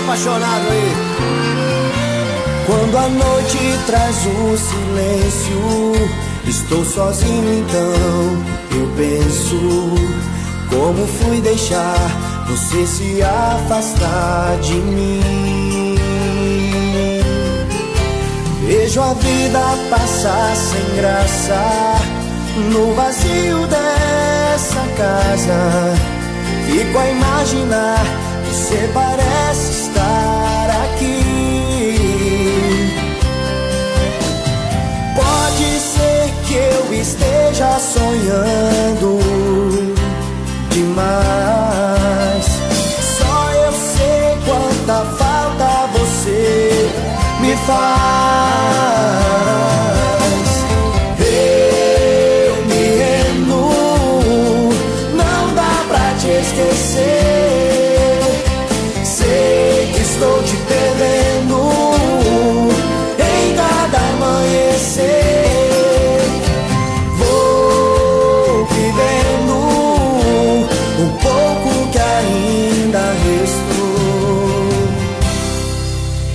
apaixonado aí. Quando a noite traz o silêncio, estou sozinho então. Eu penso como fui deixar você se afastar de mim. Vejo a vida passar sem graça no vazio dessa casa. Fico a imaginar você parece estar aqui. Pode ser que eu esteja sonhando demais. Só eu sei quanta falta você me faz.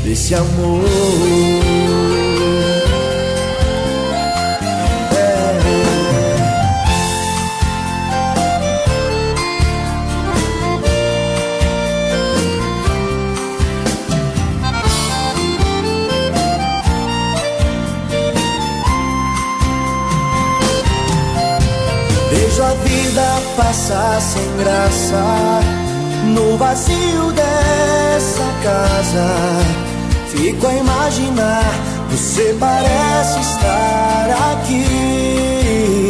Esse amor. Vejo a vida passar sem graça no vazio dessa casa Fico a imaginar, você parece estar aqui.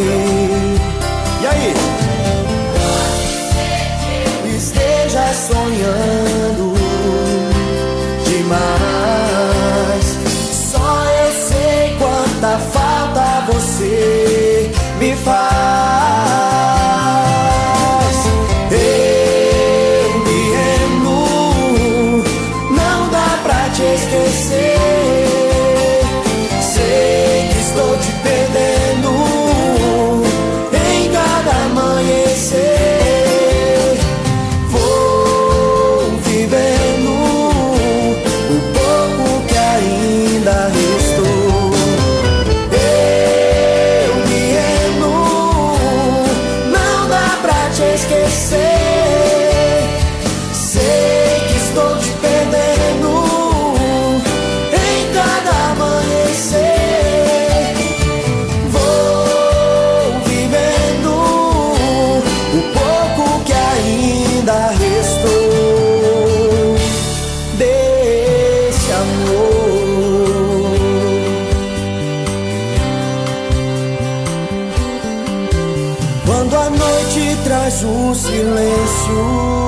A noite traz o silêncio